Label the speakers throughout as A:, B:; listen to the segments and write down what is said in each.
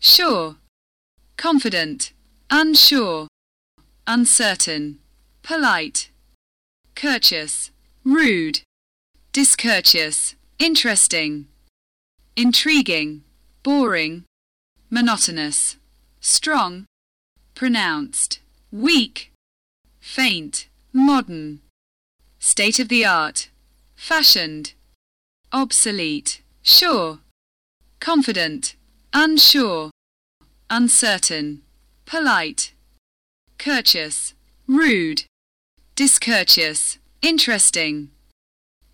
A: sure, confident, unsure, uncertain, polite, courteous, rude, discourteous, interesting, intriguing, boring, monotonous, strong, pronounced, weak, faint, modern, state of the art, fashioned, obsolete, sure, confident, unsure, uncertain, polite, courteous, rude, discourteous, interesting,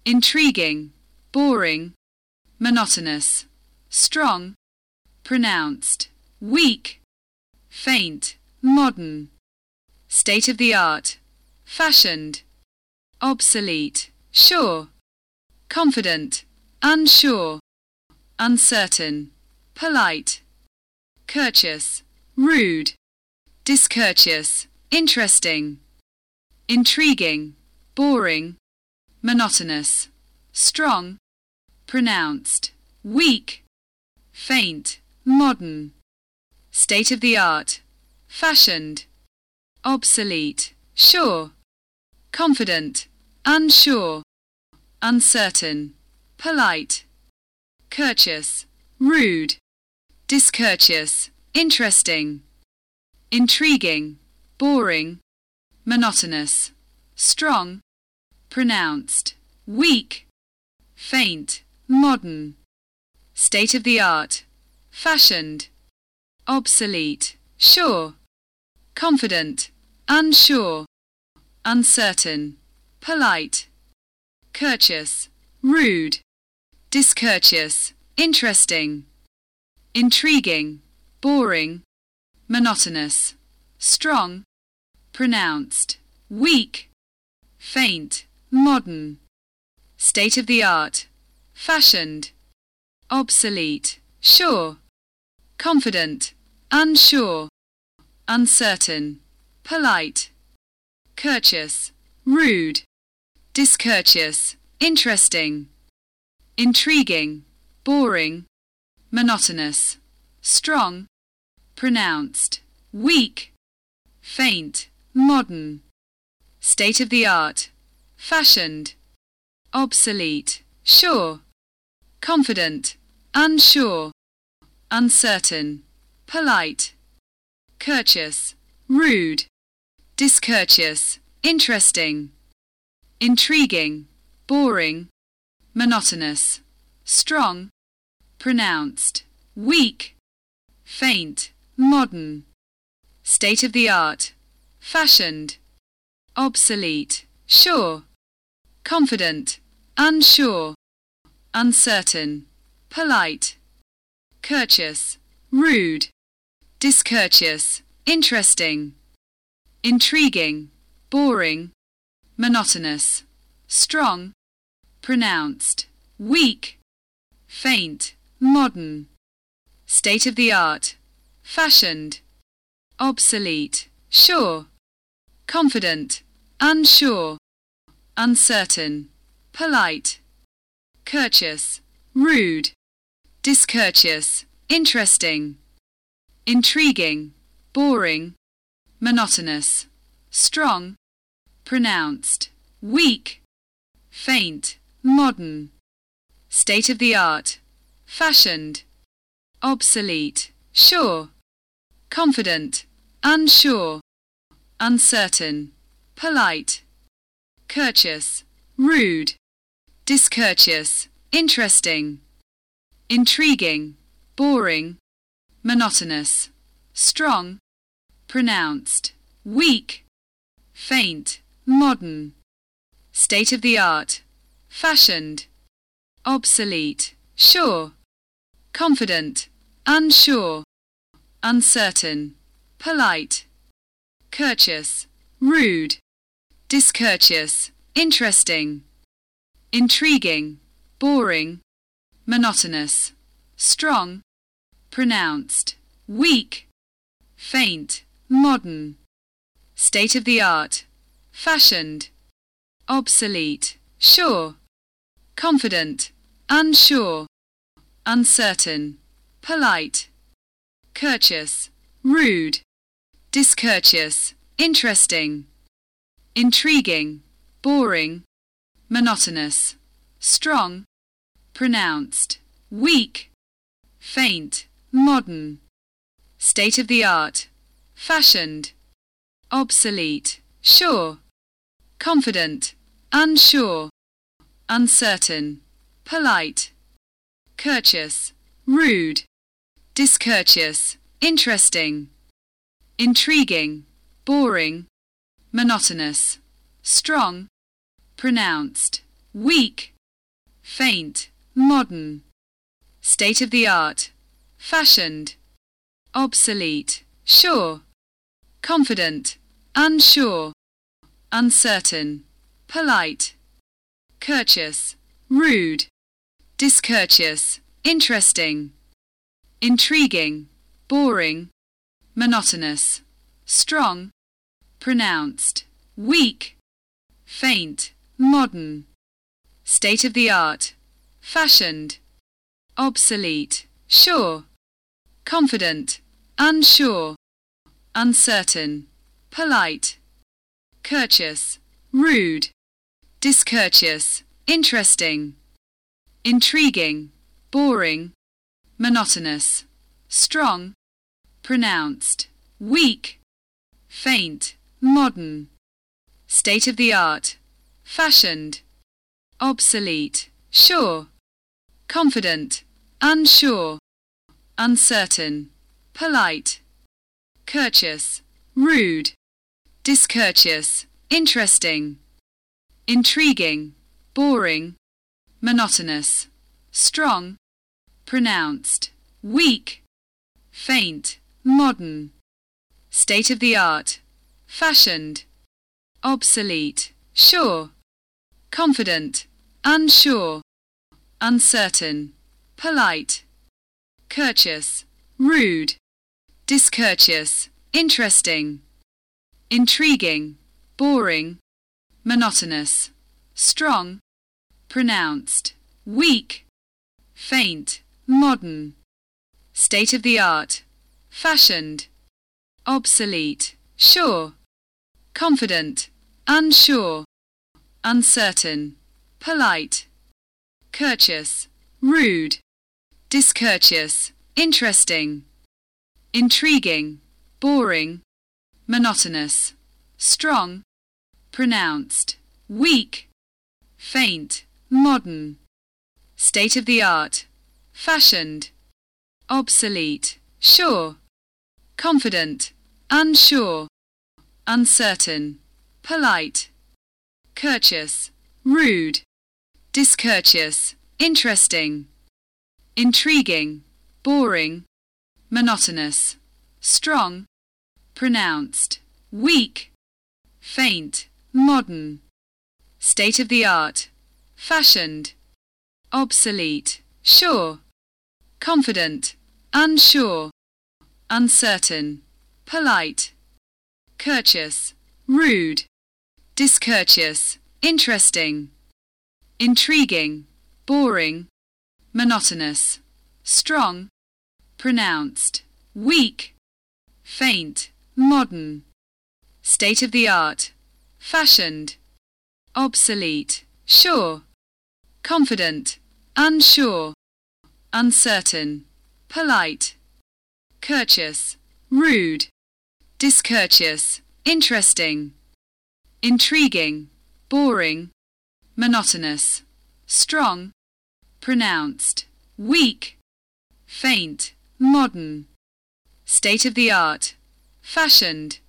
A: intriguing, boring, monotonous, strong, pronounced, weak, faint, modern, state of the art, fashioned, obsolete, sure, confident, unsure, uncertain, polite, courteous, rude, discourteous, interesting, intriguing, boring, monotonous, strong, pronounced, weak, faint, modern, state of the art, fashioned, obsolete, sure, confident, unsure, uncertain, polite, courteous, rude, discourteous, interesting, intriguing, boring, monotonous, strong, pronounced, weak, faint, modern, state of the art, fashioned, obsolete, sure, confident, unsure, uncertain, polite, courteous, rude, discourteous, interesting, intriguing, boring, monotonous, strong, pronounced, weak, faint, modern, state of the art, fashioned, obsolete, sure, confident, unsure, uncertain, polite, courteous, rude, discourteous, interesting, intriguing, boring, monotonous, strong, pronounced, weak, faint, modern, state of the art, fashioned, obsolete, sure, confident, unsure, uncertain, polite, courteous, rude, discourteous, interesting, intriguing, boring, monotonous, strong, pronounced, weak, faint, modern, state of the art, fashioned, obsolete, sure, confident, unsure, uncertain, polite, courteous, rude, discourteous, interesting, intriguing, boring, monotonous, strong, pronounced, weak, faint, modern, state of the art, fashioned, obsolete, sure, confident, unsure, uncertain, polite, courteous, rude, discourteous, interesting, intriguing, boring, monotonous, strong, pronounced, weak, faint, modern, state of the art, fashioned, obsolete, sure, confident, unsure, uncertain, polite, courteous, rude, discourteous, interesting, intriguing, boring, monotonous, strong, pronounced, weak, faint, modern, state of the art, fashioned, obsolete, sure, confident, unsure, uncertain, polite, courteous, rude, discourteous, interesting, intriguing, boring, monotonous, strong, pronounced, weak, faint, modern, state of the art, fashioned, obsolete, sure, confident, unsure, uncertain, polite, courteous, rude, discourteous, interesting, intriguing, boring, monotonous, strong, pronounced, weak, faint, modern, state of the art, fashioned, obsolete, sure, confident, unsure, uncertain, polite, courteous, rude, discourteous, interesting, intriguing, boring, monotonous, strong, pronounced, weak, faint, modern, state of the art, fashioned, obsolete, sure, confident, unsure, uncertain, polite, courteous, rude, discourteous, interesting, intriguing, boring, monotonous, strong, pronounced, weak, faint, modern, state of the art, fashioned, obsolete, sure, confident, unsure, uncertain, polite, courteous, rude, discourteous, interesting, intriguing, boring, monotonous, strong, pronounced, weak, faint, modern, state of the art, fashioned, obsolete, sure, confident, unsure, uncertain, polite, courteous, rude, discourteous, interesting, intriguing, boring, monotonous, strong, pronounced, weak, faint, modern, state of the art, fashioned, obsolete, sure, confident, unsure, uncertain, polite, courteous, rude, discourteous, interesting, intriguing, boring, monotonous, strong, pronounced, weak, faint, modern, state of the art, fashioned, obsolete, sure, confident, unsure, uncertain, polite, courteous, rude, discourteous, interesting, intriguing, boring, monotonous, strong, pronounced, weak, faint, modern, state of the art, fashioned, obsolete, sure, confident, unsure, uncertain, polite, courteous, rude, discourteous, interesting, intriguing, boring, monotonous, strong, pronounced, weak, faint, modern, state of the art, fashioned, obsolete, sure, confident, unsure, uncertain, polite, courteous, rude, discourteous, interesting, intriguing, boring, monotonous, strong, pronounced, weak, faint, modern, state of the art, fashioned, obsolete, sure, confident, unsure, uncertain, polite, courteous, rude, discourteous, interesting, intriguing, boring, monotonous, strong, pronounced, weak, faint, modern, state of the art, fashioned,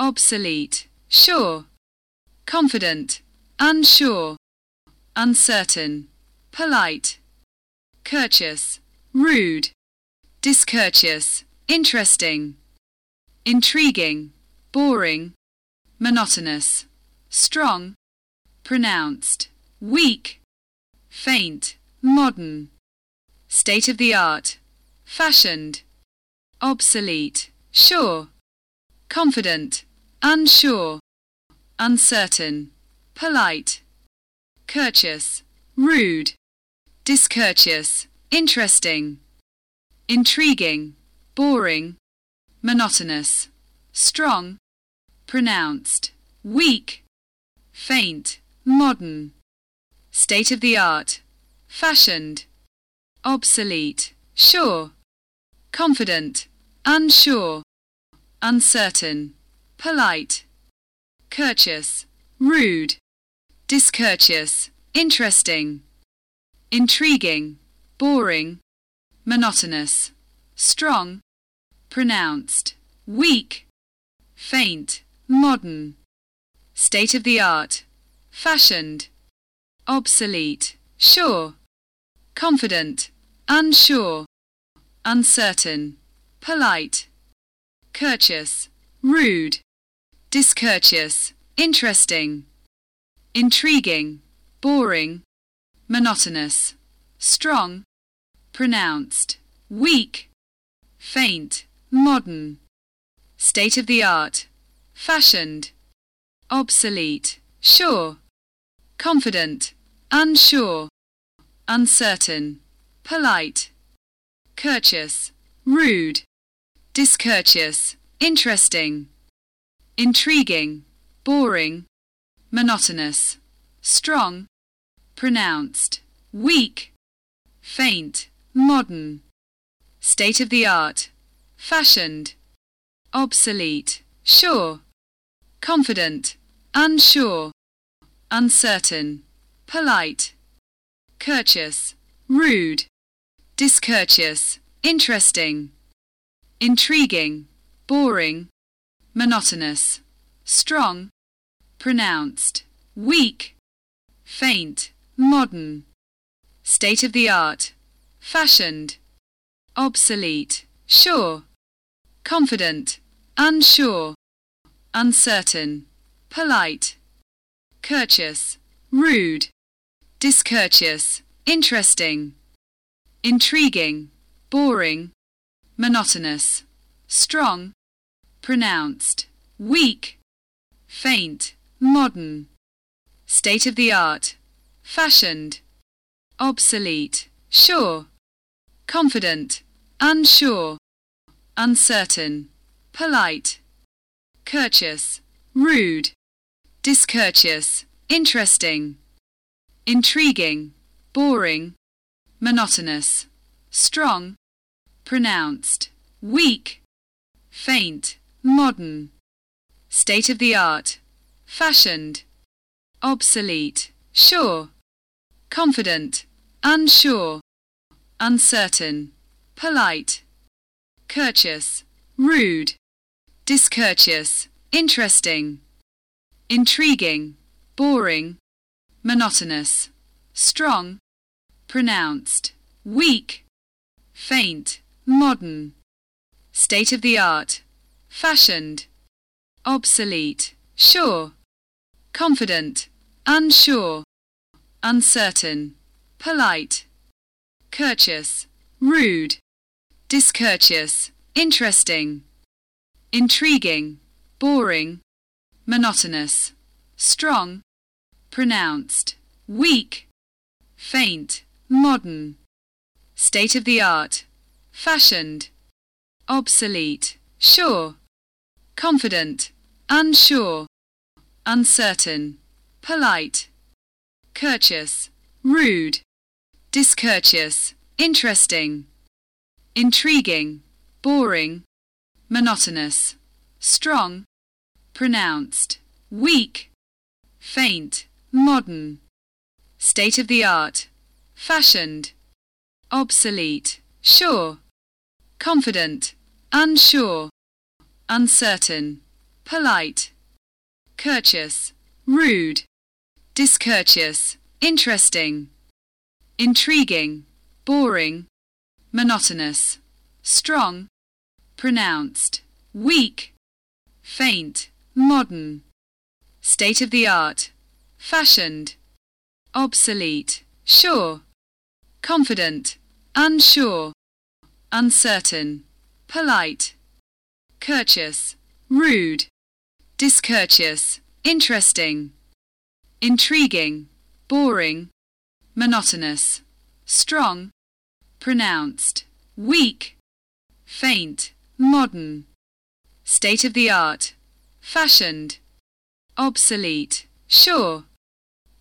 A: obsolete, sure, confident, unsure, uncertain, polite, courteous, rude, discourteous, interesting, intriguing, boring, monotonous, strong, pronounced, weak, faint, modern, state of the art, fashioned, obsolete, sure, confident, unsure, uncertain, polite, courteous, rude, discourteous, interesting, intriguing, boring, monotonous, strong, pronounced, weak, faint, modern, state of the art, fashioned, obsolete, sure, confident, unsure, uncertain, polite, courteous, rude, discourteous, interesting, intriguing, boring, monotonous, strong, pronounced, weak, faint, modern, state of the art, fashioned, obsolete, sure, confident, unsure, uncertain, polite, courteous, rude, discourteous, interesting, intriguing, boring, monotonous, strong, pronounced, weak, faint, modern, state of the art, fashioned, obsolete, sure, confident, unsure, uncertain, polite, courteous, rude, discourteous, interesting, intriguing, boring, monotonous, strong, pronounced, weak, faint, modern, state of the art, fashioned, obsolete, sure, confident, unsure, uncertain, polite, courteous, rude, discourteous, interesting, intriguing, boring, monotonous, strong, pronounced, weak, faint, modern, state of the art, fashioned, obsolete, sure, confident, unsure, uncertain, polite, courteous, rude, discourteous, interesting, intriguing, boring, monotonous, strong, pronounced, weak, faint, modern, state of the art, fashioned, obsolete, sure, confident, unsure, uncertain, polite, courteous, rude, discourteous, interesting, intriguing, boring, monotonous, strong, pronounced, weak, faint, modern, state of the art, fashioned, obsolete, sure, confident, unsure, uncertain, polite, courteous, rude, discourteous, interesting, intriguing, boring, monotonous, strong, pronounced, weak, faint, modern, state of the art, fashioned, obsolete, sure, confident, unsure, uncertain, polite, courteous, rude, discourteous, interesting, intriguing, boring, monotonous, strong, pronounced, weak, faint, modern, state of the art, fashioned, obsolete, sure, confident, unsure, uncertain, polite, courteous, rude, discourteous, interesting, intriguing, boring, monotonous, strong, pronounced, weak, faint, modern, state of the art, fashioned, obsolete, sure, confident, unsure, uncertain, polite, courteous, rude, discourteous, interesting, intriguing, boring, monotonous, strong, pronounced, weak, faint, modern, state of the art, fashioned, obsolete, sure, confident, unsure, uncertain, polite, courteous, rude, discourteous, interesting, intriguing, boring, monotonous, strong, pronounced, weak, faint, modern, state of the art, fashioned, obsolete, sure,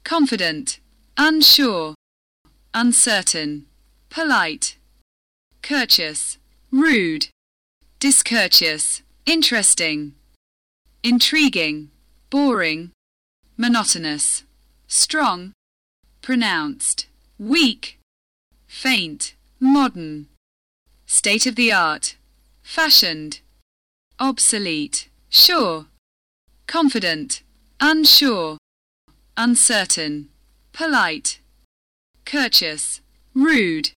A: confident, unsure, uncertain, polite, courteous, rude, discourteous, interesting, intriguing, boring, monotonous, strong, pronounced, weak, faint, modern, state of the art, fashioned, obsolete, sure, confident, unsure, uncertain, polite, courteous, rude,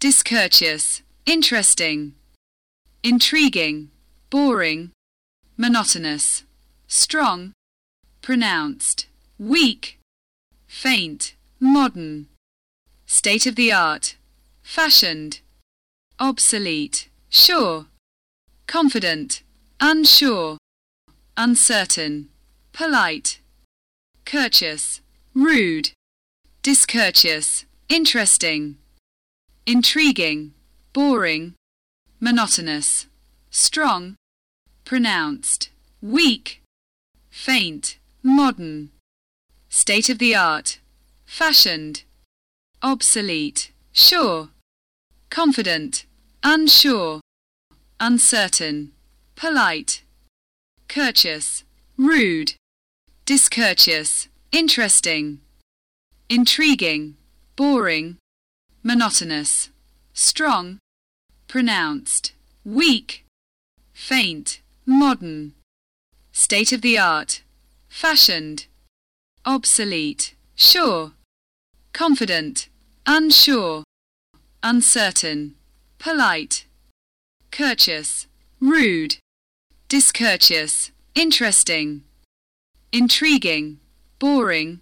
A: discourteous, interesting, intriguing, boring, monotonous, strong, pronounced, weak, faint, modern, state of the art, fashioned, obsolete, sure, confident, unsure, uncertain, polite, courteous, rude, discourteous, interesting, intriguing, boring, monotonous, strong, pronounced, weak, faint, modern, state of the art, fashioned, obsolete, sure, confident, unsure, uncertain, polite, courteous, rude, discourteous, interesting, intriguing, boring, monotonous, strong, pronounced, weak, faint, modern, state of the art, fashioned, obsolete, sure, confident, unsure, uncertain, polite, courteous, rude, discourteous, interesting, intriguing, boring,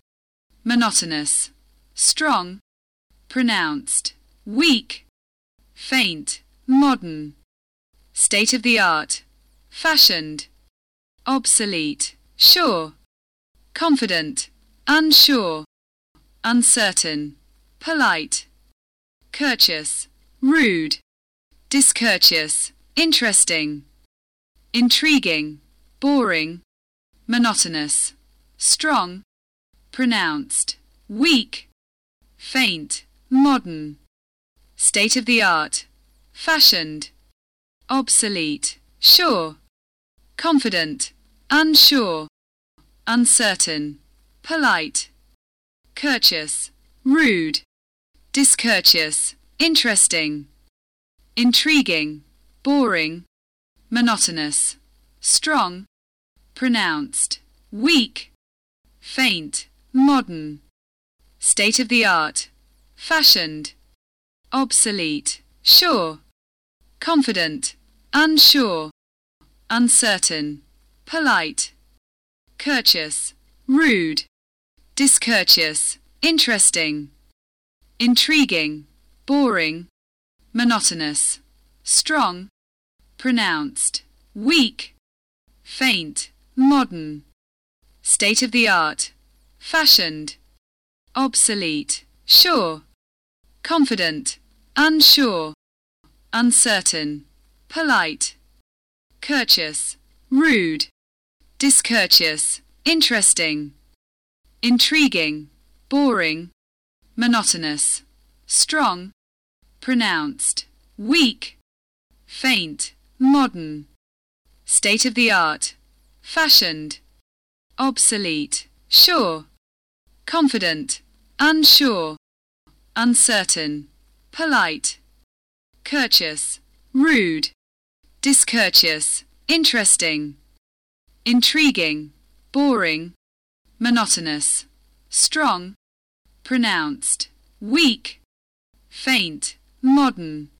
A: monotonous, strong, pronounced, weak, faint, modern, state of the art, fashioned, obsolete, sure, confident, unsure, uncertain, polite, courteous, rude, discourteous, interesting, intriguing, boring, monotonous, strong, pronounced, weak, faint, modern, state of the art, fashioned, obsolete, sure, confident, unsure, uncertain, polite, courteous, rude, discourteous, interesting, intriguing, boring, monotonous, strong, pronounced, weak, faint, modern, state of the art, fashioned, obsolete, sure, confident, unsure, uncertain, polite, courteous, rude, discourteous, interesting, intriguing, boring, monotonous, strong, pronounced, weak, faint, modern, state of the art, fashioned, obsolete, sure, confident, unsure, uncertain, polite, courteous, rude, discourteous, interesting, intriguing, boring, monotonous, strong, pronounced, weak, faint, modern, state of the art, fashioned, obsolete, sure, confident, unsure, uncertain, polite, courteous, rude, discourteous, interesting, intriguing, boring, monotonous, strong, pronounced, weak, faint, modern,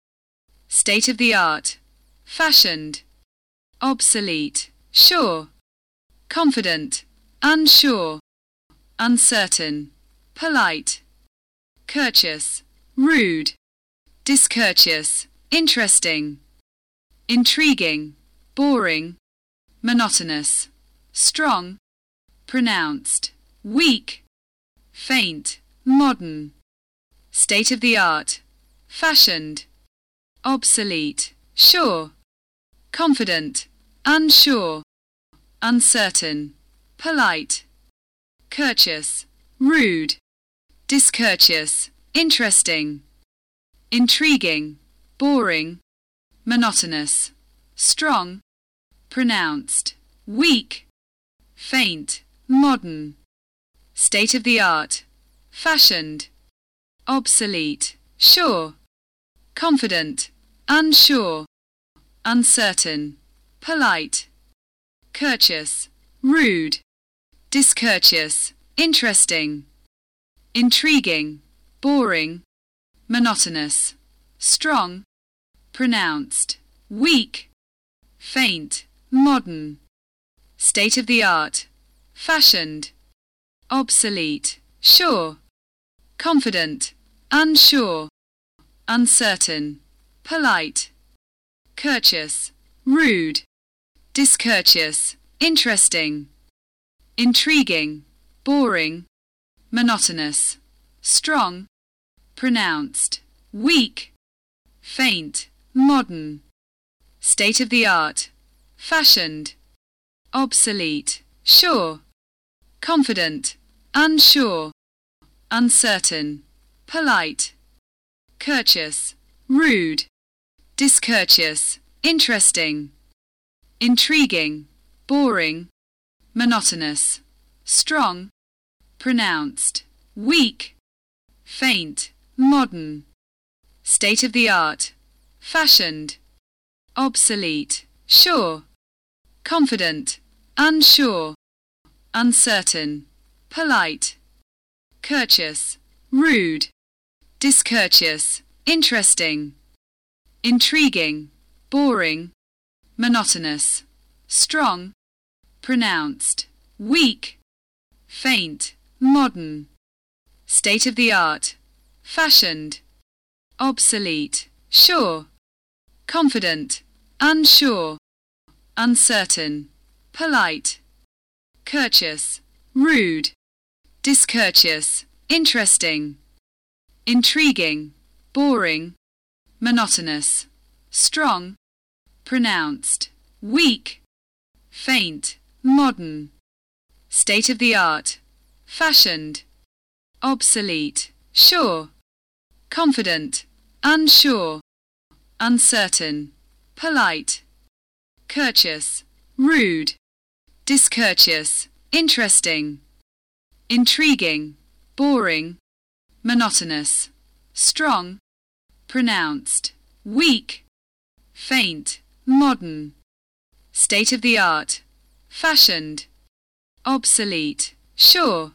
A: state of the art, fashioned, obsolete, sure, confident, unsure, uncertain, polite, courteous, rude, discourteous, interesting, intriguing, boring, monotonous, strong, pronounced, weak, faint, modern, state of the art, fashioned, obsolete, sure, confident, unsure, uncertain, polite, courteous, rude, discourteous, interesting, intriguing, boring, monotonous, strong, pronounced, weak, faint, modern, state of the art, fashioned, obsolete, sure, confident, unsure, uncertain, polite, courteous, rude, discourteous, interesting, intriguing, boring, monotonous, strong, pronounced, weak, faint, modern, state of the art, fashioned, obsolete, sure, confident, unsure, uncertain, polite, courteous, rude, discourteous, interesting, intriguing, boring, monotonous, strong, pronounced, weak, faint, modern, state of the art, fashioned, obsolete, sure, confident, unsure, uncertain, polite, courteous, rude, discourteous, interesting, intriguing, boring, monotonous, strong, pronounced, weak, faint, modern, state of the art, fashioned, obsolete, sure, confident, unsure, uncertain, polite, courteous, rude, discourteous, interesting, intriguing, boring, monotonous, strong, pronounced, weak, faint, modern, state of the art, fashioned, obsolete, sure, confident, unsure, uncertain, polite, courteous, rude, discourteous, interesting, intriguing, boring, monotonous, strong, pronounced, weak, faint, modern, state of the art, fashioned, obsolete, sure, confident, unsure, uncertain, polite, courteous, rude, discourteous, interesting, intriguing, boring, monotonous, strong, pronounced, weak, faint, modern, state of the art, fashioned, obsolete, sure,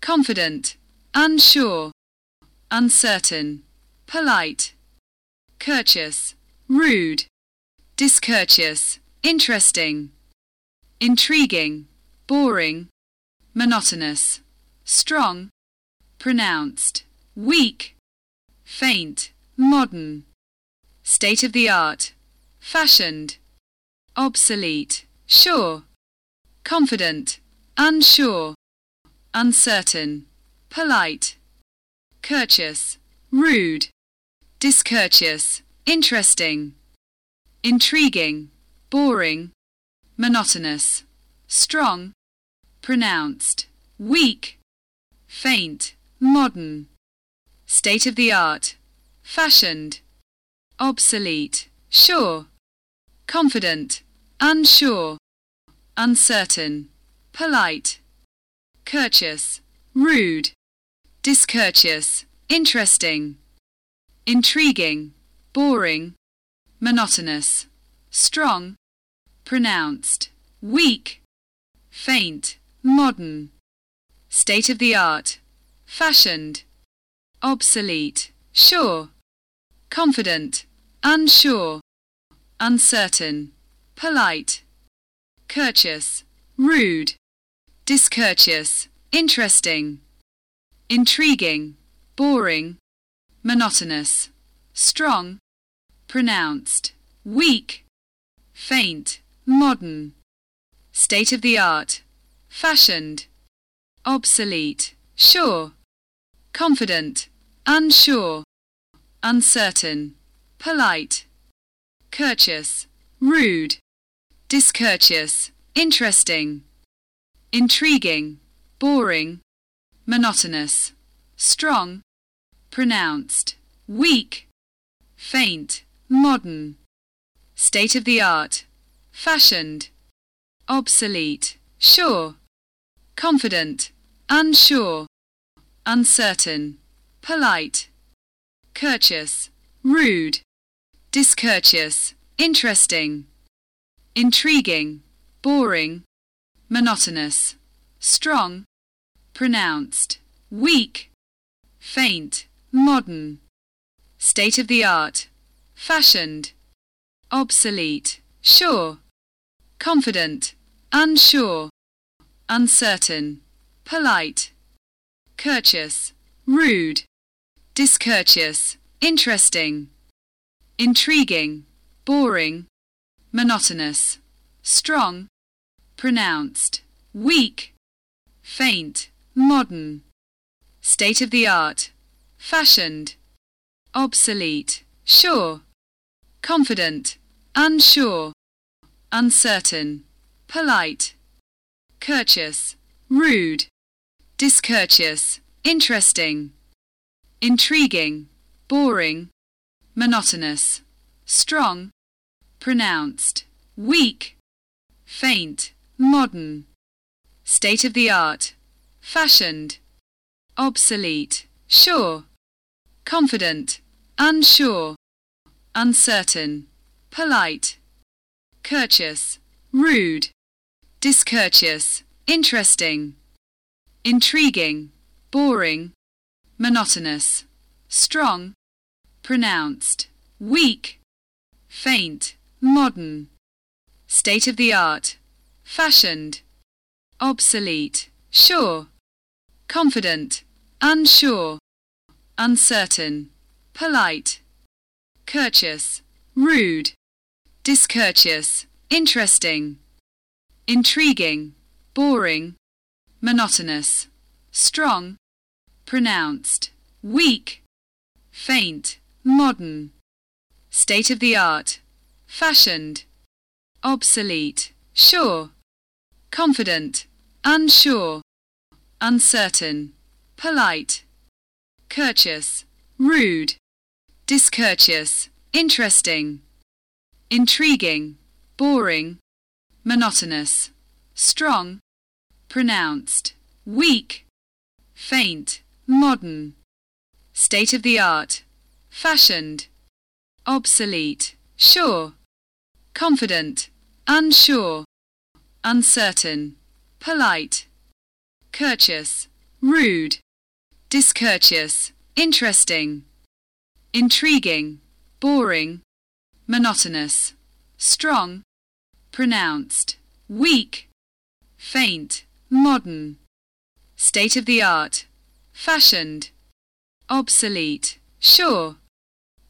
A: confident, unsure, uncertain, polite, courteous, rude, discourteous, interesting, intriguing, boring, monotonous, strong, pronounced, weak, faint, modern, state of the art, fashioned, obsolete, sure, confident, unsure, uncertain, polite, courteous, rude, discourteous, interesting, intriguing, boring, monotonous, strong, pronounced, weak, faint, modern, state of the art, fashioned, obsolete, sure, confident, unsure, uncertain, polite, courteous, rude, discourteous, interesting, intriguing, boring, monotonous, strong, pronounced, weak, faint, modern, state of the art, fashioned, obsolete, sure, confident, unsure, uncertain, polite, courteous, rude, discourteous, interesting, intriguing, boring, monotonous, strong, pronounced, weak, faint, modern, state of the art, fashioned, obsolete, sure, confident, unsure, uncertain, polite, courteous, rude, discourteous, interesting, intriguing, boring, monotonous, strong, pronounced, weak, faint, modern, state of the art, fashioned, obsolete, sure, confident, unsure, uncertain, polite, courteous, rude, discourteous, interesting, intriguing, boring, monotonous, strong, pronounced, weak, faint, modern, state of the art, fashioned, obsolete, sure, confident, unsure, uncertain, polite, courteous, rude, discourteous, interesting, intriguing, boring, monotonous, strong, pronounced, weak, faint, modern, state of the art, fashioned, obsolete, sure, confident, unsure, uncertain, polite, courteous, rude, discourteous, interesting, intriguing, boring, monotonous, strong, pronounced, weak, faint, modern, state of the art, fashioned, obsolete, sure, confident, unsure, uncertain, polite, courteous, rude, discourteous, interesting, intriguing, boring, monotonous, strong, pronounced, weak, faint, modern, state of the art, fashioned, obsolete, sure, confident, unsure, uncertain, polite, courteous, rude, discourteous, interesting, intriguing, boring, monotonous, strong, pronounced, weak, faint, modern, state of the art, fashioned, obsolete, sure, confident, unsure, uncertain, polite, courteous, rude, discourteous, interesting, intriguing, boring, monotonous, strong, pronounced, weak, faint, modern, state of the art, fashioned, obsolete, sure, confident, unsure, uncertain, polite, courteous, rude, discourteous, interesting, intriguing, boring, monotonous, strong, pronounced, weak, faint, modern, state of the art, fashioned, obsolete, sure,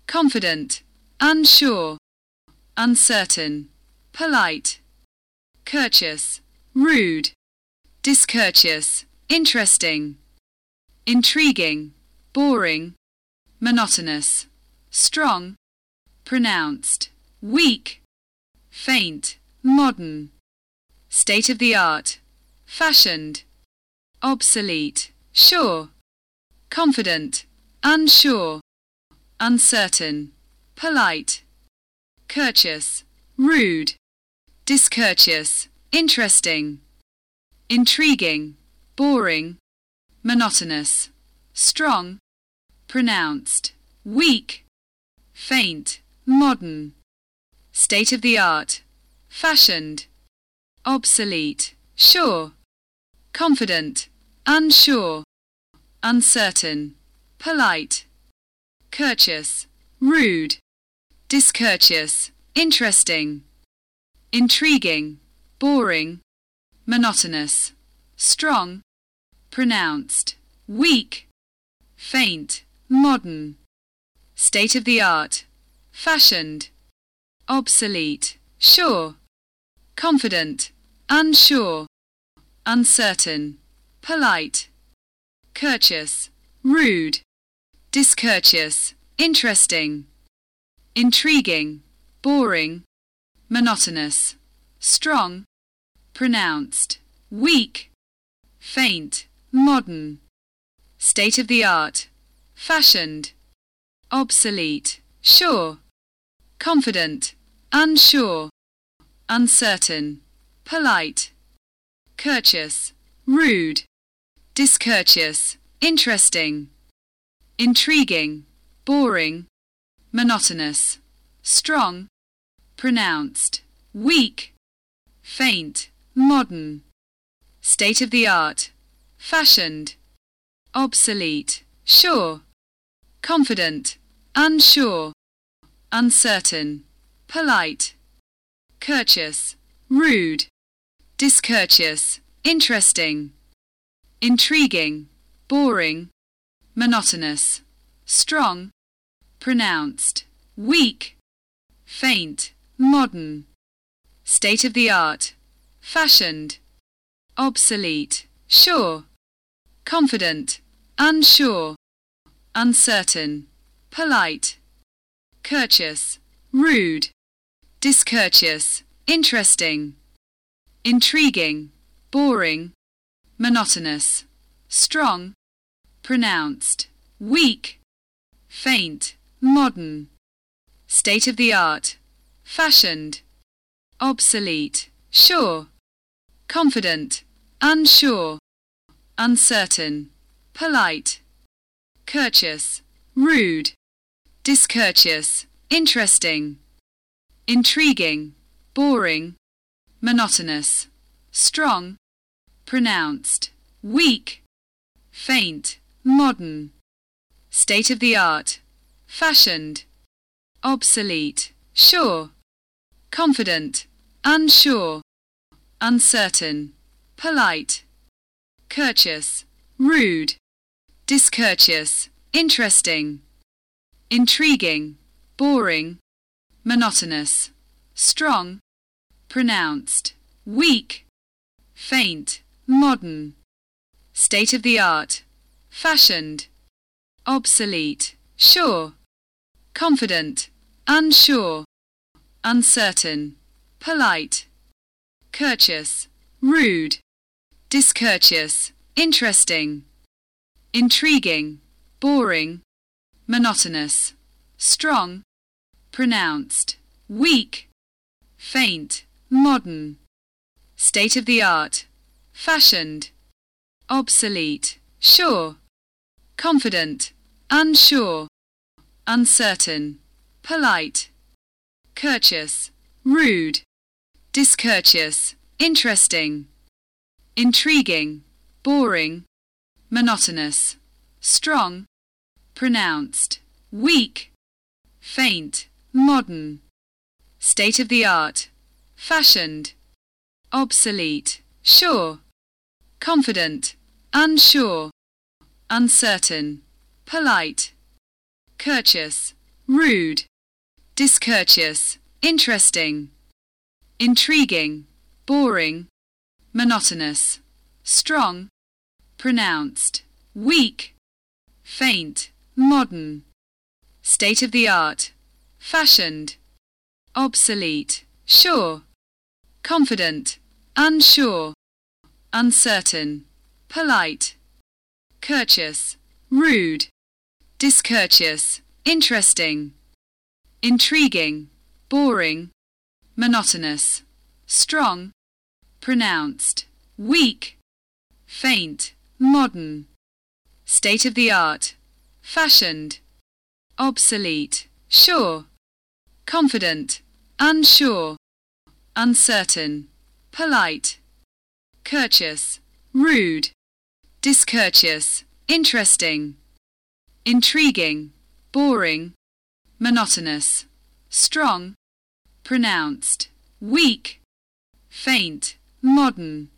A: confident, unsure, uncertain, polite, courteous, rude, discourteous, interesting, intriguing, boring, monotonous, strong, pronounced, weak, faint, modern, state of the art, fashioned, obsolete, sure, confident, unsure, uncertain, polite, courteous, rude, discourteous, interesting, intriguing, boring, monotonous, strong, pronounced, weak, faint, modern, state of the art, fashioned, obsolete, sure, confident, unsure, uncertain, polite, courteous, rude, discourteous, interesting, intriguing, boring, monotonous, strong, pronounced, weak, faint, modern, state of the art, fashioned, obsolete, sure, confident, unsure, uncertain, polite, courteous, rude, discourteous, interesting, intriguing, boring, monotonous, strong, pronounced, weak, faint, modern, state of the art, fashioned, obsolete, sure, confident, unsure, uncertain, polite, courteous, rude, discourteous, interesting, intriguing, boring, monotonous, strong, pronounced, weak, faint, modern, state of the art, fashioned, obsolete, sure, confident, unsure, uncertain, polite, courteous, rude, discourteous, interesting, intriguing, boring, monotonous, strong, pronounced, weak, faint, modern, state of the art, fashioned, obsolete, sure, confident, unsure, uncertain, polite, courteous, rude, discourteous, interesting, intriguing, boring, monotonous, strong, pronounced, weak, faint, modern, state of the art, fashioned, obsolete, sure, confident, unsure, uncertain, polite, courteous, rude, discourteous, interesting, intriguing, boring, monotonous, strong, pronounced, weak, faint, modern, state of the art, fashioned, obsolete, sure, confident, unsure, uncertain, polite, courteous, rude, discourteous, interesting, intriguing, boring, monotonous, strong, pronounced, weak, faint, modern, state of the art, fashioned, obsolete, sure, confident, unsure, uncertain, polite, courteous, rude, discourteous, interesting, intriguing, boring, monotonous, strong, pronounced, weak, faint, modern, state of the art, fashioned, obsolete, sure, confident, unsure, uncertain, polite, courteous, rude, discourteous, interesting, intriguing, boring, monotonous, strong, pronounced, weak, faint, modern, state of the art, fashioned, obsolete, sure, confident, unsure, uncertain, polite, courteous, rude, discourteous, interesting, intriguing, boring, monotonous, strong, pronounced, weak, faint, modern, state of the art, fashioned, obsolete, sure, confident, unsure, uncertain, polite, courteous, rude, discourteous, interesting, intriguing, boring, monotonous, strong, pronounced, weak, faint, modern, state of the art, fashioned, obsolete, sure, confident, unsure, uncertain, polite, courteous, rude, discourteous, interesting, intriguing, boring, monotonous, strong, pronounced, weak, faint, modern,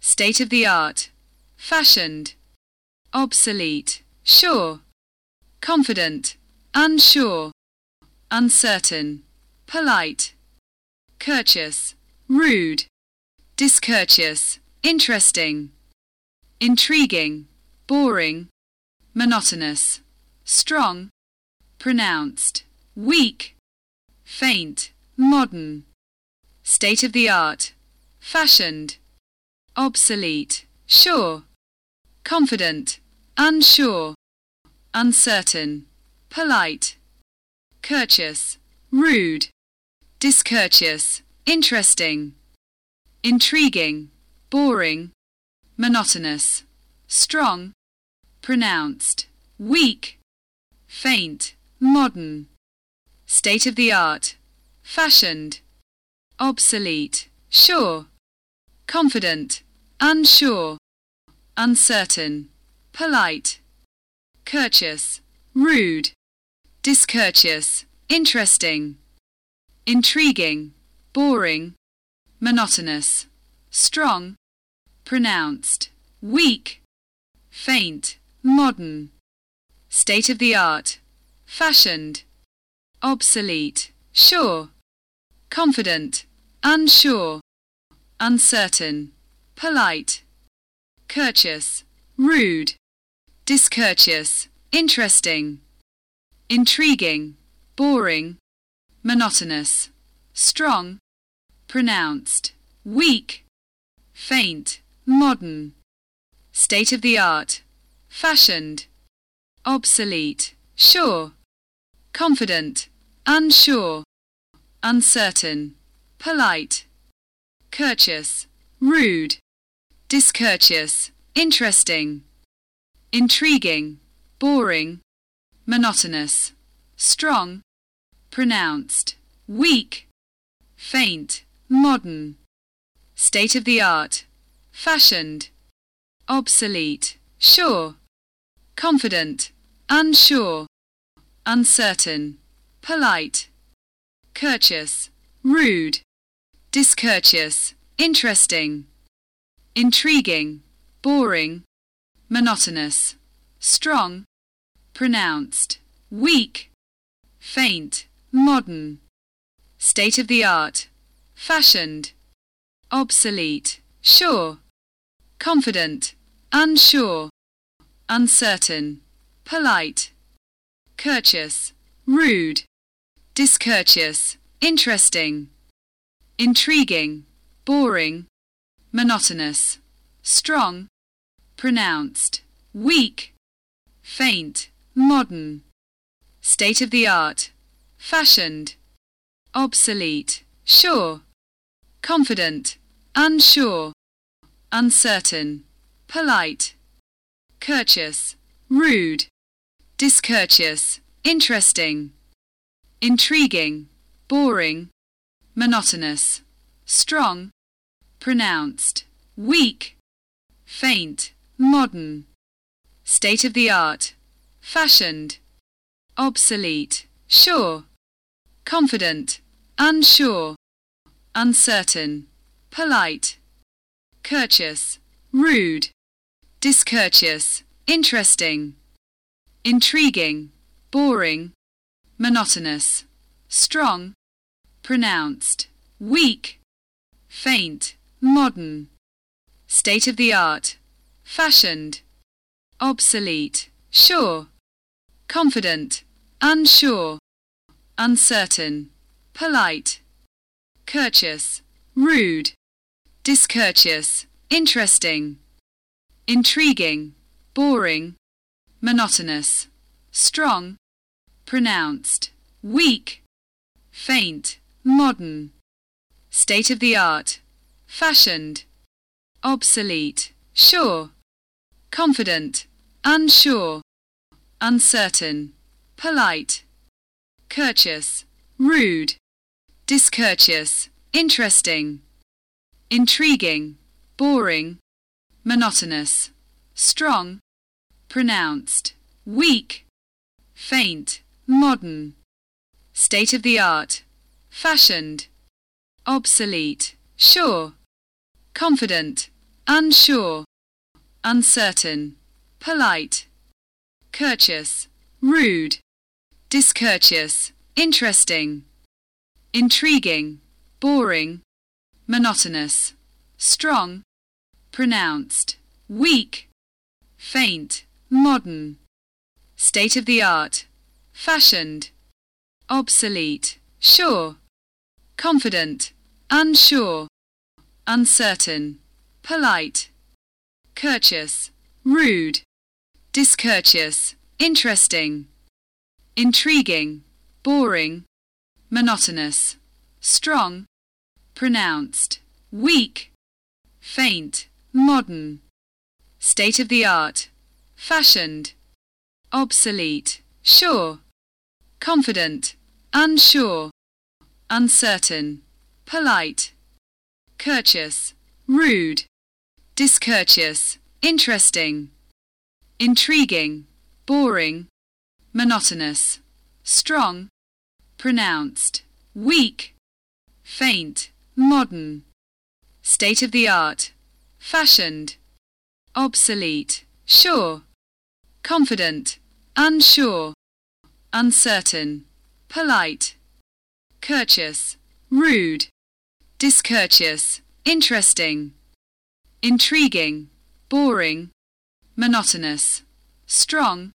A: state of the art, fashioned, obsolete, sure, confident, unsure, uncertain, polite, courteous, rude, discourteous, interesting, intriguing, boring, monotonous, strong, pronounced, weak, faint, modern, state of the art, fashioned, obsolete, sure, confident, unsure, uncertain, polite, courteous, rude, discourteous, interesting, intriguing, boring, monotonous, strong, pronounced, weak, faint, modern, state of the art, fashioned, obsolete, sure, confident, unsure, uncertain, polite, courteous, rude, discourteous, interesting, intriguing, boring, monotonous, strong, pronounced, weak, faint, modern, state of the art, fashioned, obsolete, sure, confident, unsure, uncertain, polite, courteous, rude, discourteous, interesting, intriguing, boring, monotonous, strong, pronounced, weak, faint, modern, state of the art, fashioned, obsolete, sure, confident, unsure, uncertain, polite, courteous, rude, discourteous, interesting, intriguing, boring, monotonous, strong, pronounced, weak, faint, modern, state of the art, fashioned, obsolete, sure, confident, unsure, uncertain, polite, courteous, rude, discourteous, interesting, intriguing, boring, monotonous, strong, pronounced, weak, faint, modern, state of the art, fashioned, obsolete, sure, confident, unsure, uncertain, polite, courteous, rude, discourteous, interesting, intriguing, boring, monotonous, strong, pronounced, weak, faint, modern, state of the art, fashioned, obsolete, sure, confident, unsure, uncertain, polite, courteous, rude, discourteous, interesting, intriguing, boring, monotonous, strong, pronounced, weak, faint, modern, state of the art, fashioned, obsolete, sure, confident, unsure, uncertain, polite, courteous, rude, discourteous, interesting, intriguing, boring, monotonous, strong, pronounced, weak, faint, modern, state of the art, fashioned, obsolete, sure, confident, unsure, uncertain, polite, courteous, rude, discourteous, interesting, intriguing, boring, monotonous, strong, pronounced, weak, faint, modern, state of the art, fashioned, obsolete, sure, confident, unsure, uncertain, polite, courteous, rude, discourteous, interesting, intriguing, boring, monotonous, strong, pronounced, weak, faint, modern, state of the art, fashioned, obsolete, sure, confident, unsure, uncertain, polite, courteous, rude, discourteous, interesting, intriguing, boring, monotonous, strong, pronounced, weak, faint, modern, state of the art, fashioned, obsolete, sure, confident, unsure, uncertain, polite, courteous, rude, discourteous, interesting, intriguing, boring, monotonous, strong, pronounced, weak, faint, modern, state of the art, fashioned, obsolete, sure, confident, unsure, uncertain, polite, courteous, rude, discourteous, interesting, intriguing, boring, monotonous, strong, pronounced, weak, faint, modern, state of the art, fashioned, obsolete, sure, confident, unsure, uncertain, polite, courteous, rude, discourteous, interesting, intriguing, boring, monotonous, strong,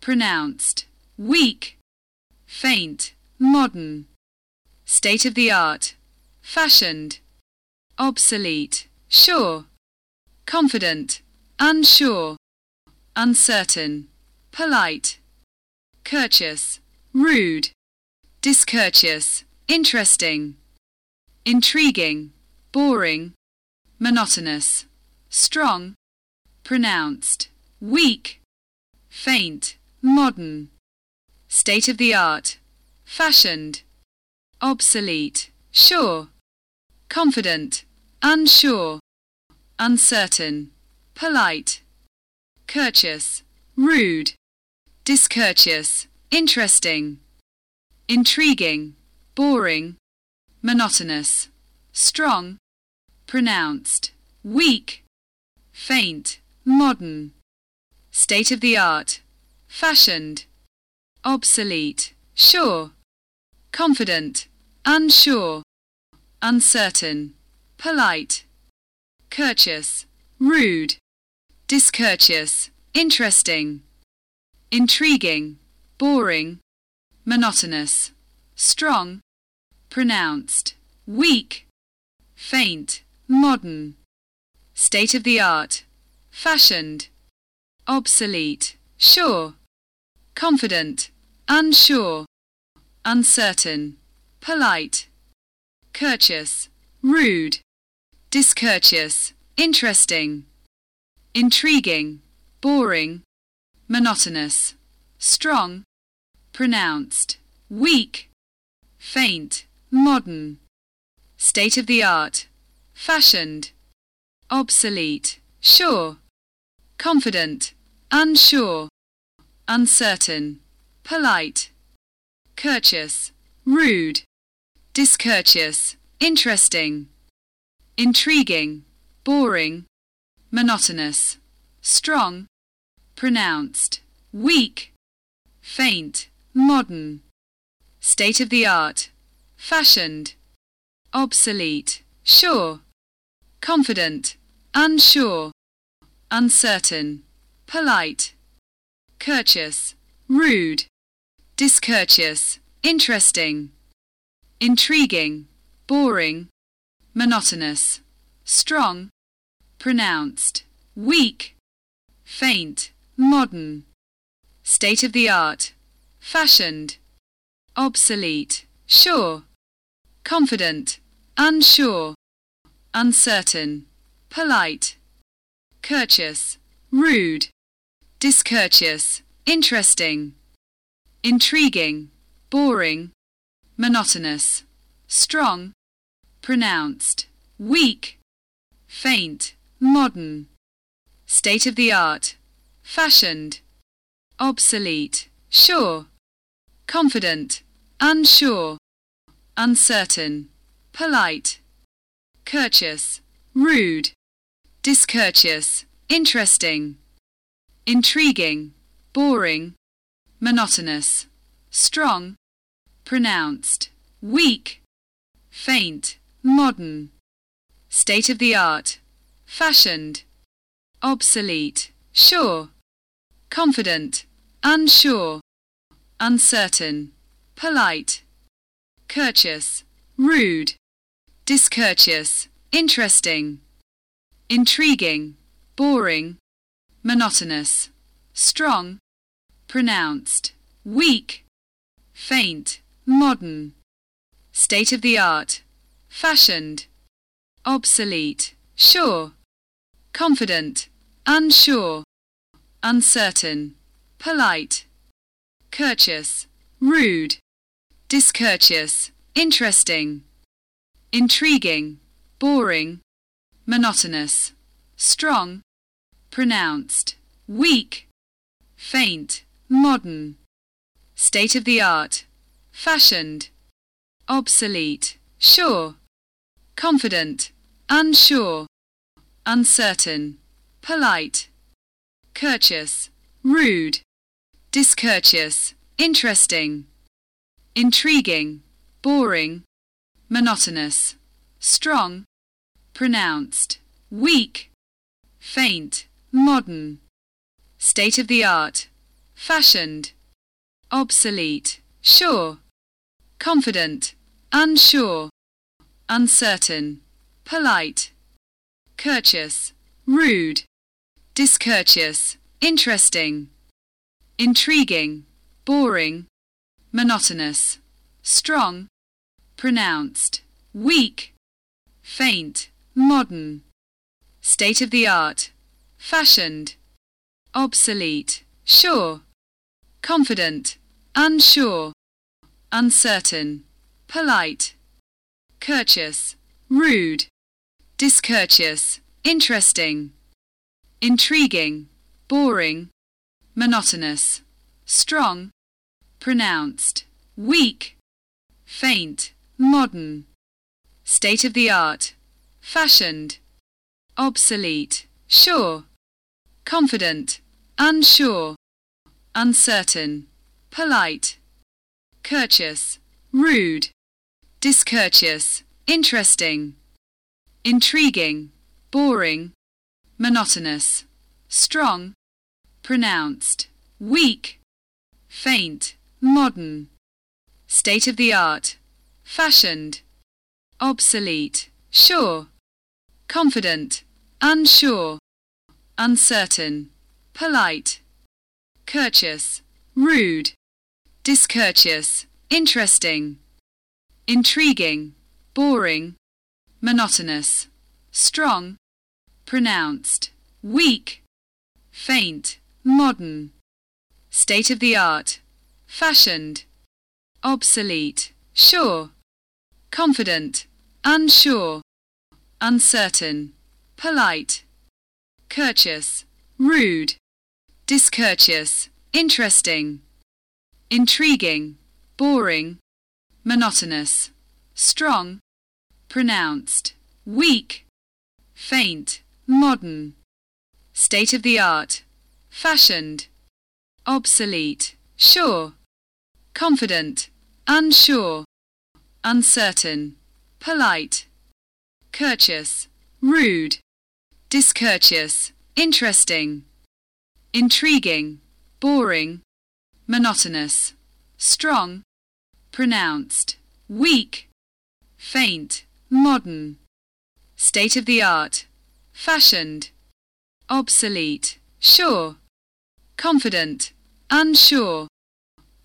A: pronounced, weak, faint, modern, state of the art, fashioned, obsolete, sure, confident, unsure, uncertain, polite, courteous, rude, discourteous, interesting, intriguing, boring, monotonous, strong, pronounced, weak, faint, modern, state of the art, fashioned, obsolete, sure, confident, unsure, uncertain, polite, courteous, rude, discourteous, interesting, intriguing, boring, monotonous, strong, pronounced, weak, faint, modern, state of the art, fashioned, obsolete, sure, confident, unsure, uncertain, polite, courteous, rude, discourteous, interesting, intriguing, boring, monotonous, strong, pronounced, weak, faint, modern, state of the art, fashioned, obsolete, sure, confident, unsure, uncertain, polite, courteous, rude, discourteous, interesting, intriguing, boring, monotonous, strong, pronounced, weak, faint, modern, state of the art, fashioned, obsolete, sure, confident, unsure, uncertain, polite, courteous, rude, discourteous, interesting, intriguing, boring, monotonous, strong, pronounced, weak, faint, modern, state of the art, fashioned, obsolete, sure, confident, unsure, uncertain, polite, courteous, rude, discourteous, interesting, intriguing, boring, monotonous, strong, pronounced, weak, faint, modern, state of the art, fashioned, obsolete, sure, confident, unsure, uncertain, polite, courteous, rude, discourteous, interesting, intriguing, boring, monotonous, strong, pronounced, weak, faint, modern, state of the art, fashioned, obsolete, sure, confident, unsure, uncertain, polite, courteous, rude, discourteous, interesting, intriguing, boring, monotonous, strong, pronounced, weak, faint, modern, state of the art, fashioned, obsolete, sure, confident, unsure, uncertain, polite, courteous, rude, discourteous, interesting, intriguing, boring, monotonous, strong, pronounced, weak, faint, modern, state of the art, fashioned, obsolete, sure, confident, unsure, uncertain, polite, courteous, rude, discourteous, interesting, intriguing, boring, monotonous, strong, pronounced, weak, faint, modern, state of the art, fashioned, obsolete, sure, confident, unsure, uncertain, polite, courteous, rude, discourteous, interesting, intriguing, boring, monotonous, strong, pronounced, weak, faint, modern, state of the art, fashioned, obsolete, sure, confident, unsure, uncertain, polite, courteous, rude, discourteous, interesting, intriguing, boring, monotonous, strong, pronounced, weak, faint, modern, state of the art, fashioned, obsolete, sure, confident, unsure, uncertain, polite, courteous, rude, discourteous, interesting, intriguing, boring, monotonous, strong, pronounced, weak, faint, modern, state of the art, fashioned, obsolete, sure, confident, unsure, uncertain, polite, courteous, rude, discourteous, interesting, intriguing, boring, monotonous, strong, pronounced, weak, faint, modern, state of the art, fashioned, obsolete, sure, confident, unsure, uncertain, polite, courteous, rude, discourteous, interesting, intriguing, boring, monotonous, strong, pronounced, weak, faint, modern, state of the art, fashioned, obsolete, sure, confident, unsure, uncertain, polite, courteous, rude, discourteous, interesting, intriguing, boring, monotonous, strong, pronounced, weak, faint, modern, state of the art, fashioned, obsolete, sure, confident, unsure, uncertain, polite, courteous, rude, discourteous, interesting, intriguing, boring, monotonous, strong, pronounced, weak, faint, modern, state of the art, fashioned, obsolete, sure, confident, unsure,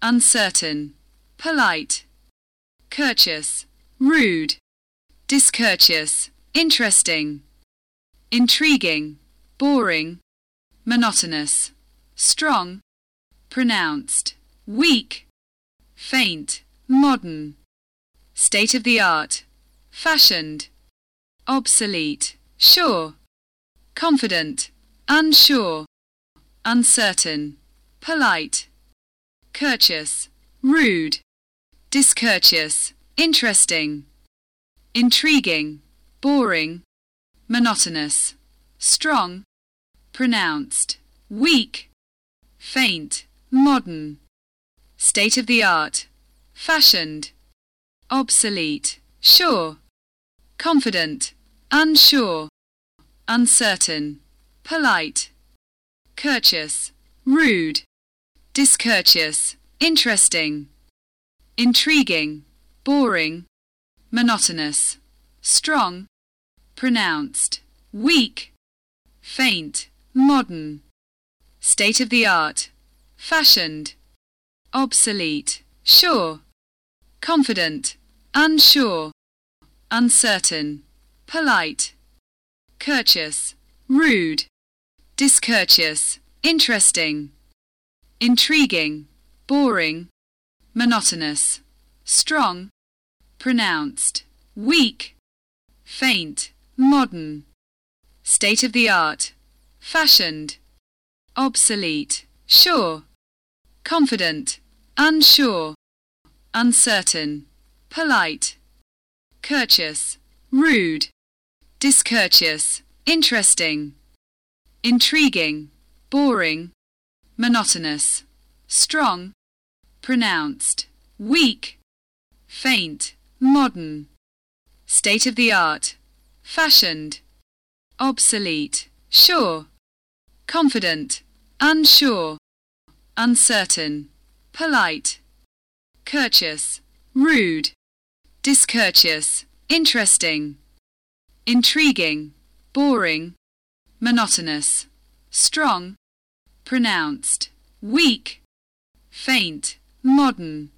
A: uncertain, polite, courteous, rude, discourteous, interesting, intriguing, boring, monotonous, strong, pronounced, weak, faint, modern, state of the art, fashioned, obsolete, sure, confident, unsure, uncertain, polite, courteous, rude, discourteous, interesting, intriguing, boring, monotonous, strong, pronounced, weak, faint, modern, state of the art, fashioned, obsolete, sure, confident, unsure, uncertain, polite, courteous, rude, discourteous, interesting, intriguing, boring, monotonous, strong, pronounced, weak, faint, modern, state of the art, fashioned, obsolete, sure, confident, unsure, uncertain, polite, courteous, rude, discourteous, interesting, intriguing, boring, monotonous, strong, pronounced, weak, faint, modern, state of the art, fashioned, obsolete, sure, confident, unsure, uncertain, polite, courteous, rude, discourteous, interesting, intriguing, boring, monotonous, strong, pronounced, weak, faint, modern, state of the art, fashioned, obsolete, sure, confident, unsure, uncertain, polite, courteous, rude, discourteous, interesting, intriguing, boring, monotonous, strong, pronounced, weak, faint, modern,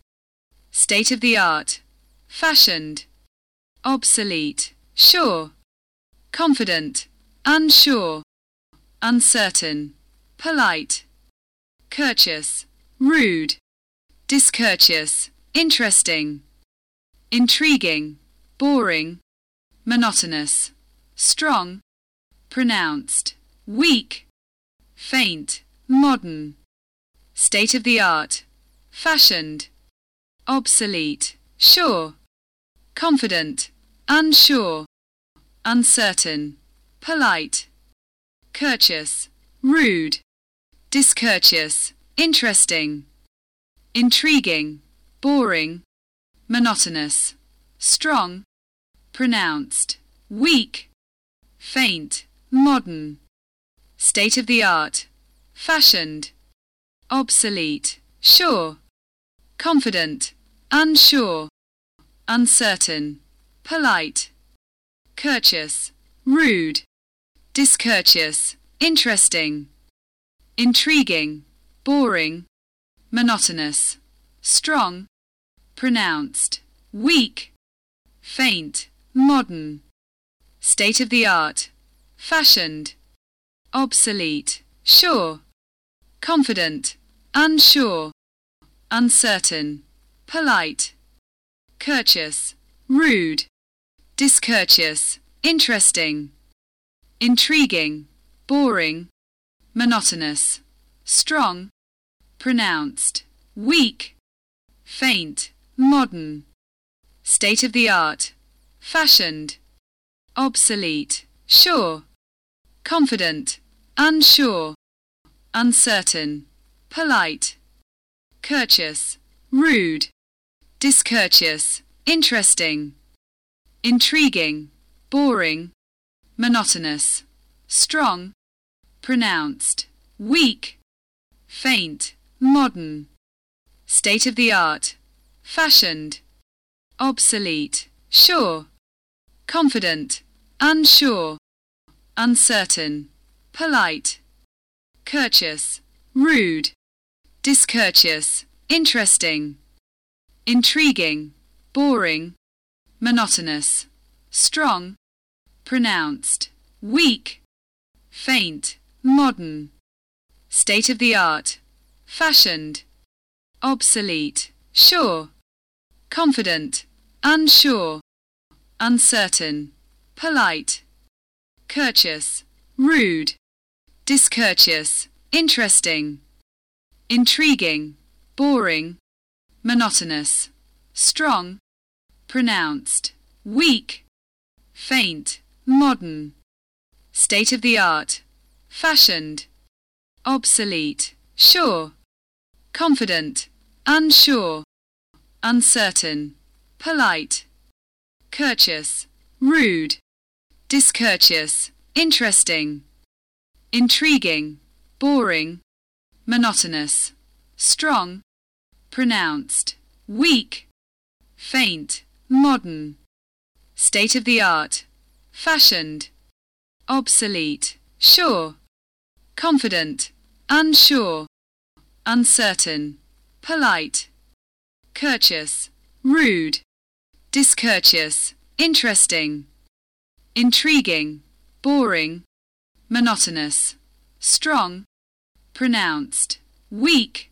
A: state of the art, fashioned, obsolete, sure, confident, unsure, uncertain, polite, courteous, rude, discourteous, interesting, intriguing, boring, monotonous, strong, pronounced, weak, faint, modern, state of the art, fashioned, obsolete, sure, confident, unsure, uncertain, polite, courteous, rude, discourteous, interesting, intriguing, boring, monotonous, strong, pronounced, weak, faint, modern, state of the art, fashioned, obsolete, sure, confident, unsure, uncertain, polite, courteous, rude, discourteous, interesting, intriguing, boring, monotonous, strong, pronounced, weak, faint, modern, state of the art, fashioned, obsolete, sure, confident, unsure, uncertain, polite, courteous, rude, discourteous, interesting, intriguing, boring, monotonous, strong, pronounced, weak, faint, modern, state of the art, fashioned, obsolete, sure, confident, unsure, uncertain, polite, courteous, rude, discourteous, interesting, intriguing, boring, monotonous, strong, pronounced, weak, faint, modern, state of the art, fashioned, obsolete, sure, confident, unsure, uncertain, polite, courteous, rude, discourteous, interesting, intriguing, boring, monotonous, strong, pronounced, weak, faint, modern, state of the art, fashioned, obsolete, sure, confident, unsure, uncertain, polite, courteous, rude, discourteous, interesting, intriguing, boring, monotonous, strong, pronounced, weak, faint, modern, state of the art, fashioned, obsolete, sure, confident, unsure, uncertain, polite, courteous, rude, discourteous, interesting, intriguing, boring, monotonous, strong, pronounced, weak, faint, modern, state of the art, fashioned, obsolete, sure, confident, unsure, uncertain, polite, courteous, rude, discourteous, interesting, intriguing, boring, monotonous, strong, pronounced, weak,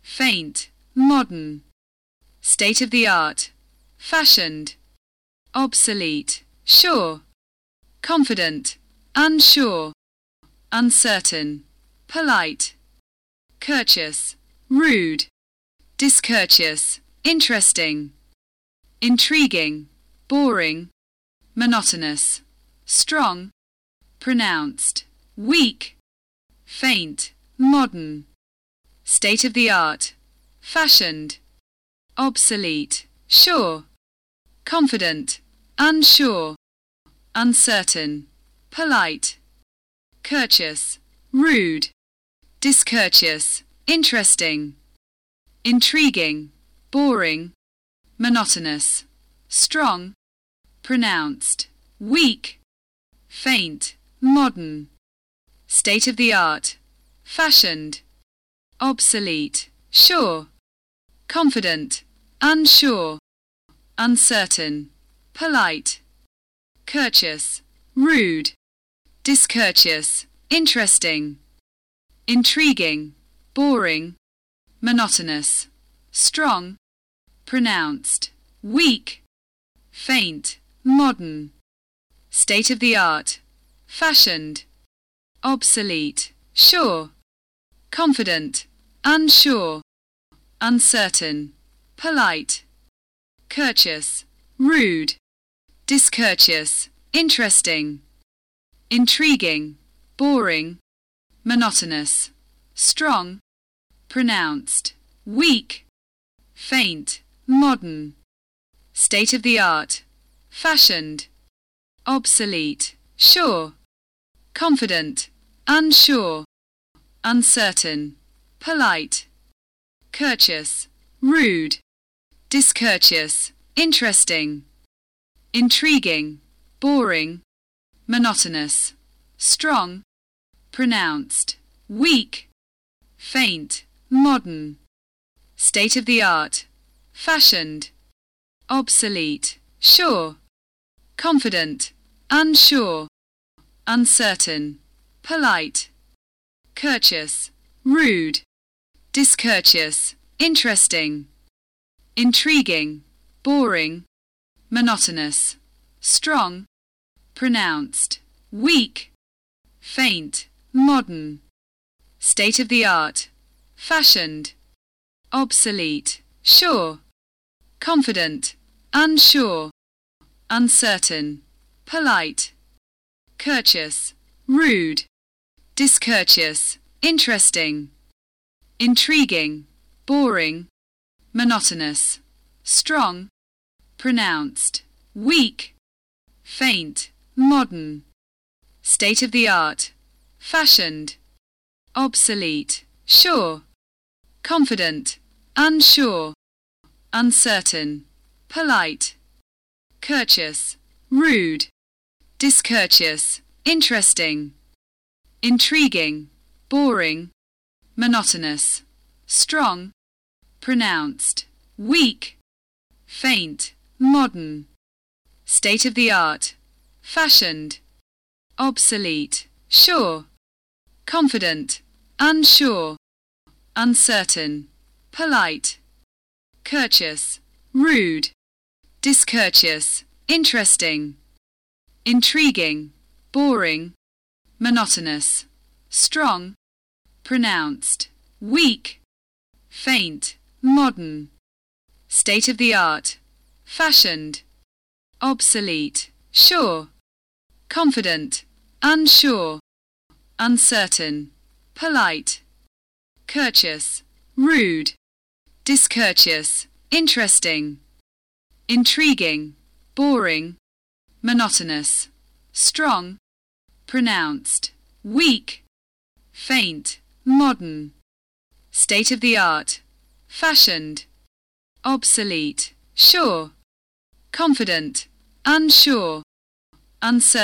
A: faint, modern, state of the art, fashioned, obsolete, sure, confident, unsure, uncertain, polite, courteous, rude, discourteous, interesting, intriguing, boring, monotonous, strong, pronounced, weak, faint, modern, state of the art, fashioned, obsolete, sure, confident, unsure, uncertain, polite, courteous, rude, discourteous, interesting, intriguing, boring, monotonous, strong, pronounced, weak, faint, modern, state of the art, fashioned, obsolete, sure, confident, unsure, uncertain, polite, courteous, rude, discourteous, interesting, intriguing, boring, monotonous, strong, pronounced, weak, faint, modern, state of the art, fashioned, obsolete, sure, confident, unsure, uncertain, polite, courteous, rude, discourteous, interesting, intriguing, boring, monotonous, strong, pronounced, weak, faint, modern, state of the art, fashioned, obsolete, sure, confident, unsure, uncertain, polite, courteous, rude, discourteous, interesting, intriguing, boring, monotonous, strong, pronounced, weak, faint, modern, state of the art, fashioned, obsolete, sure, confident, unsure, uncertain, polite, courteous, rude, discourteous, interesting, intriguing, boring, monotonous, strong, pronounced, weak, faint, modern, state of the art, fashioned, obsolete, sure, confident, unsure, uncertain, polite, courteous, rude, discourteous, interesting, intriguing, boring, monotonous, strong, pronounced, weak, faint, modern, state of the art, fashioned, obsolete, sure, confident, unsure, uncertain, polite, courteous, rude, discourteous, interesting, intriguing, boring, monotonous, strong, pronounced, weak, faint, modern, state of the art, fashioned, obsolete, sure, confident, unsure, uncertain, polite, courteous, rude, discourteous, interesting, intriguing, boring, monotonous, strong, pronounced, weak, faint, modern, state of the art, fashioned, obsolete, sure, confident, unsure, uncertain, polite, courteous, rude, discourteous, interesting, intriguing, boring, monotonous, strong, pronounced, weak, faint, modern, state of the art, fashioned, obsolete, sure, confident, unsure, uncertain.